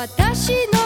私の